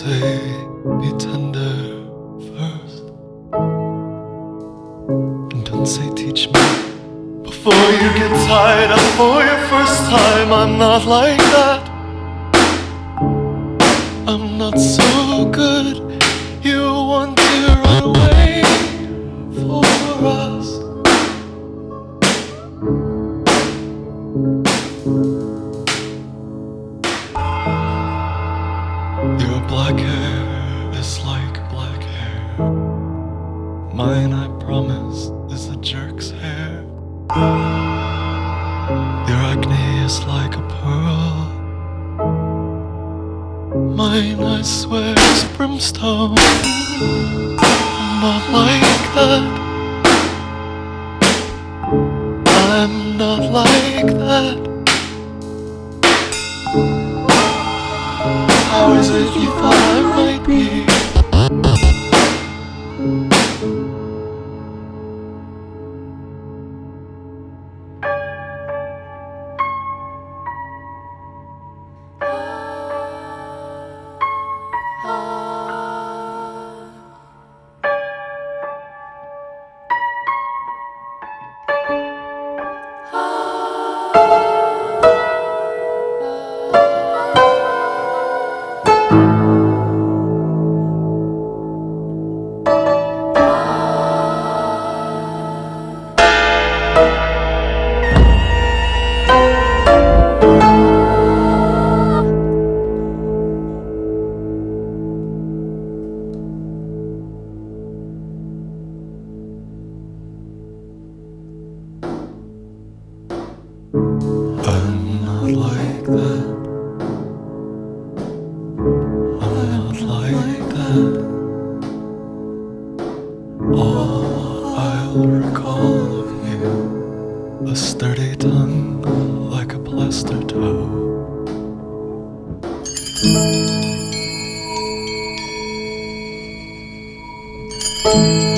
say be tender first. And don't say teach me. Before you get tied up for your first time, I'm not like that. I'm not so good. You want to run away for us. Mine, I promise, is a jerk's hair. Your acne is like a pearl. Mine, I swear, is brimstone. I'm not like that. I'm not like like that. I'm like that. All I'll recall of you, a sturdy tongue like a plaster toe. Thank